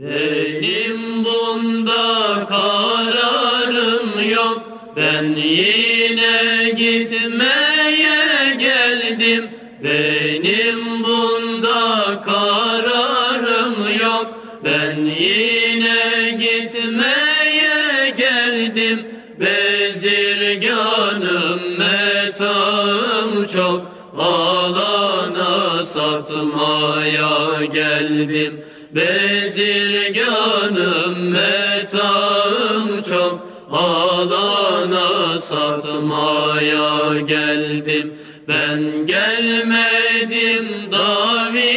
Benim bunda kararım yok. Ben yine gitmeye geldim. Benim bunda kararım yok. Ben yine gitmeye geldim. Bezirganım metağım çok. Alana satmaya geldim Bezirganım metağım çok Alana satmaya geldim. Ben gelmedim davi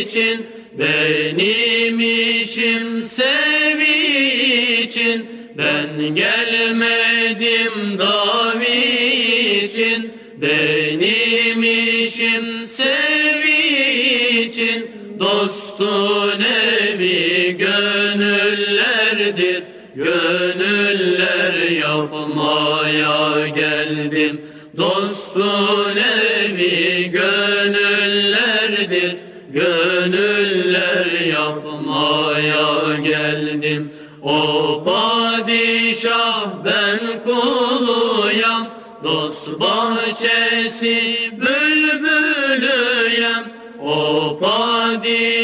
için Benim işim sevi için Ben gelmedim davi için Benim işim sevi Dostun evi gönüllerdir? Gönüller yapmaya geldim. Dostun evi gönüllerdir? Gönüller yapmaya geldim. O padişah ben kuluyam. Dost bahçesi bülbülüyem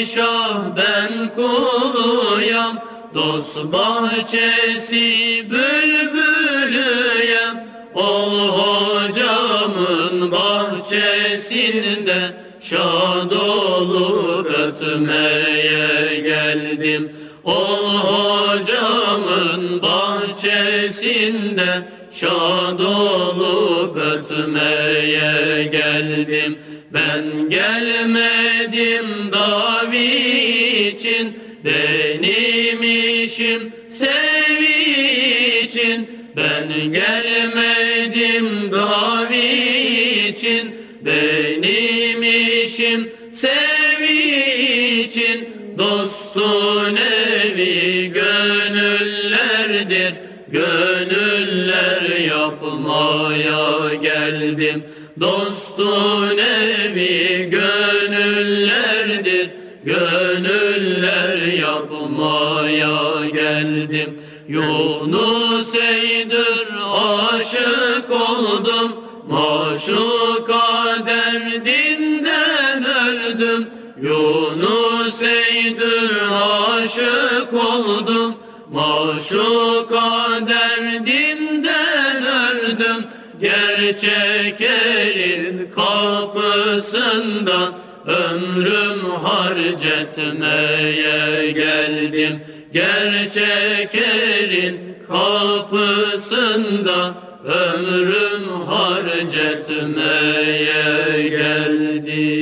padişah ben kuluyam. Dost bahçesi bülbülüyem. Ol hocamın bahçesinde Şad olup ötmeye geldim. Ol hocamın bahçesinde Şad olup ötmeye geldim. Ben gelmedim davi için Benim sevi için Ben gelmedim davi için Benim sevi için Dostun evi yapmaya geldim. Dostun evi gönüllerdir. Gönüller yapmaya geldim. Yunus Eydür aşık oldum. Maşuka derdinden öldüm. Yunus Eydür aşık oldum. Maşuka derdinden öldüm Gerçek elin kapısında Ömrüm harcetmeye geldim. Gerçek elin kapısında Ömrüm harcetmeye geldim